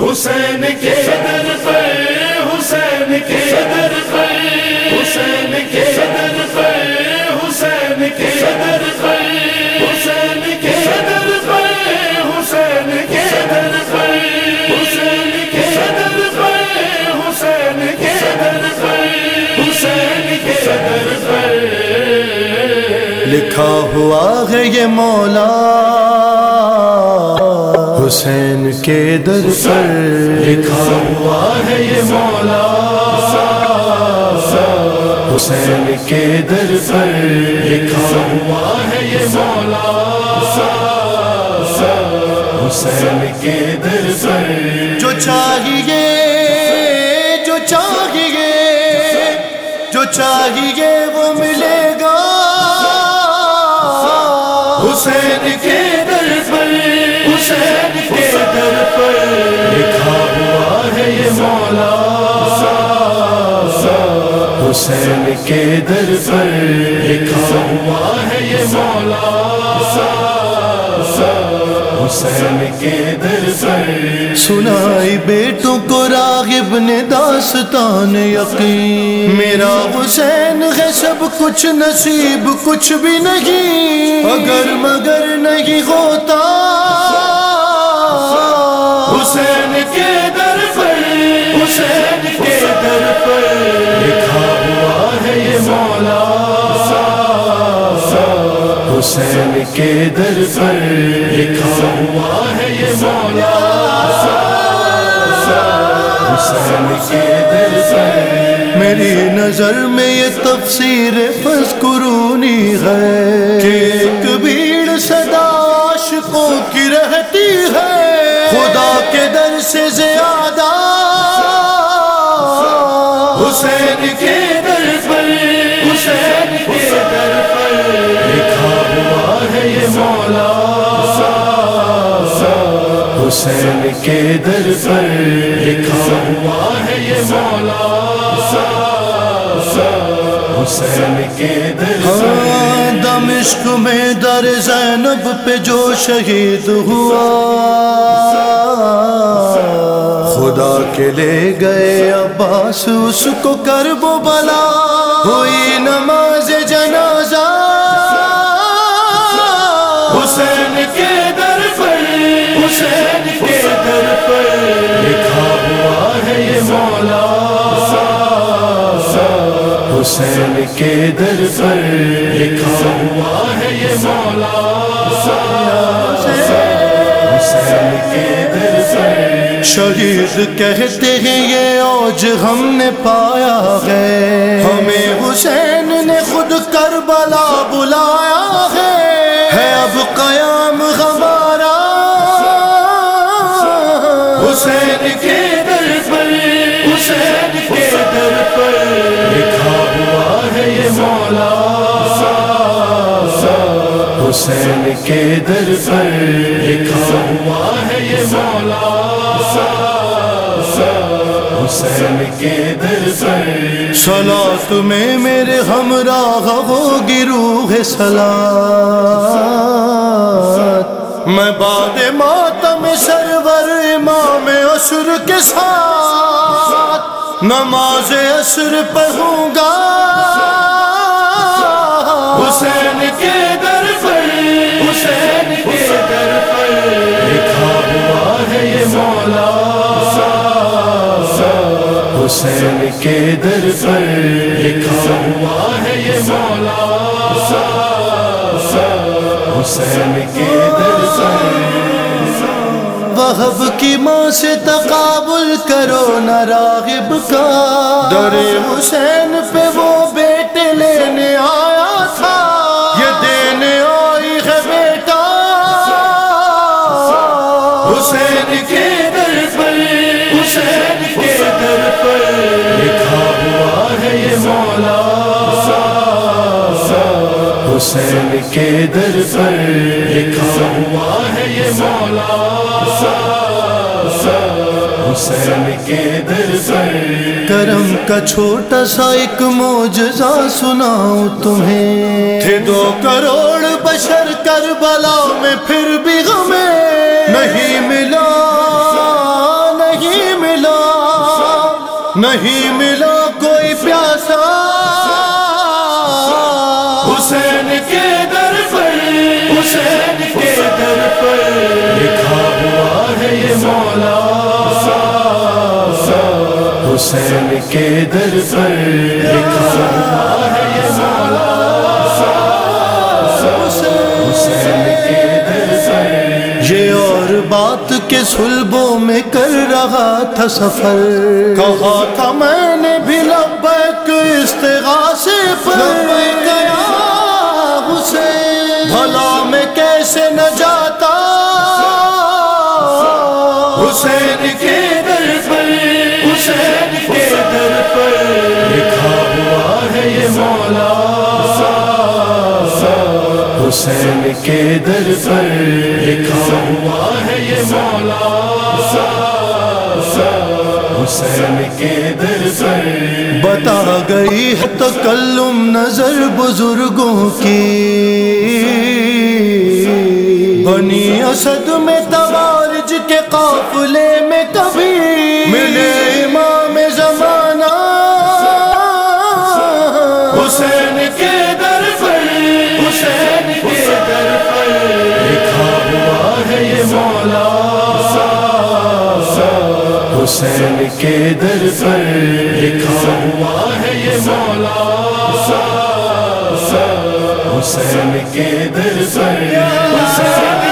حسین کے در پہ حسین کے در پہ حسین کے در پہ حسین کے در پہ حسین کے در پہ حسین کے در پہ حسین کے در پہ حسین کے در پہ حسین کے در پہ لکھا ہوا ہے یہ مولا۔ حسین کے در پر۔ لکھا ہوا ہے یہ مولا۔ حسین کے در پر۔ لکھا ہوا ہے یہ مولا۔ حسین کے در پر۔ جو چاہیے جو چاہیے جو چاہیے وہ ملے گا۔ حسین کے حسین کے در پر لکھا ہوا ہے یہ مولا۔ حسین کے در پر۔ سنائی بیٹوں کو راغب نے داستان یقین۔ میرا حسین ہے سب کچھ نصیب، کچھ بھی نہیں۔ اگر مگر نہیں ہوتا۔ حسین کے در پر۔ حسین کے در پر۔ مولا حسین کے در پر لکھا ہوا ہے یہ مولا۔ حسین کے در پر۔ میری نظر میں یہ تفسیر فسکرونی ہے۔ کہ ایک بھیڑ صدا عاشقوں کی رہتی ہے۔ خدا کے در سے زیادہ مولا حسین کے در پر لکھا ہوا ہے یہ مولا۔ حسین کے در پر ہاں، دمشق میں در زینب پہ جو شہید ہوا۔ خدا کے لے گئے عباس، اس کو کرب و بلا۔ ہوئی نماز لکھا ہوا ہے یہ مولا۔ حسین کے در پر لکھا ہوا ہے یہ مولا۔ حسین کے در پر شہید کہتے ہیں یہ اوج ہم نے پایا ہے۔ ہمیں حسین نے خود کربلا بلایا۔ حسین کے در پر، حسین کے در پر۔ لکھا ہوا ہے یہ مولا۔ حسین کے در پر لکھا ہوا ہے یہ مولا۔ حسین کے در پر۔ سلاد میں میرے ہمراہ ہوگی روح سلاد میں بعد ماتم سرور امام عصر کے ساتھ نماز عصر پڑھوں گا۔ حسین کے در پر، حسین کے در پر۔ لکھا ہوا ہے یہ مولا۔ حسین کے در پر لکھا ہوا ہے یہ مولا۔ حسین کے در وہب کی ماں سے تقابل کرو نہ راغب کا در حسین پہ حسین کے در پر لکھا ہوا ہے یہ مولا حسین کے در پر کرم کا چھوٹا سا ایک موجزہ سناؤں تمہیں۔ تھے دو کروڑ بشر کربلا میں پھر بھی غمیں۔ نہیں ملا نہیں ملا کوئی پیاسا حسین کے در پر لکھا ہوا ہے یہ مولا حسین کے در پر لکھا ہوا ہے یہ مولا حسین کے در پر یہ اور بات کے سلبوں میں کر رہا تھا سفر کہا تھا میں نے بھی لبیک استغاثے پر گیا حسین بھلا میں کیسے نہ جاتا حسین کے در پر، حسین کے در پر لکھا ہوا ہے یہ مولا۔ حسین کے در پر لکھا ہوا ہے یہ مولا۔ حسین کے در پر بتا گئی ہے تکلم نظر بزرگوں کی۔ بنی اسد میں توارج کے قافلے میں کبھی ملے امام زمانہ۔ حسین کے در پر حسین کے در پر۔ لکھا ہوا ہے یہ مولا۔ حسین کے در پر لکھا ہوا ہے یہ مولا۔ حسین کے دل سر حسین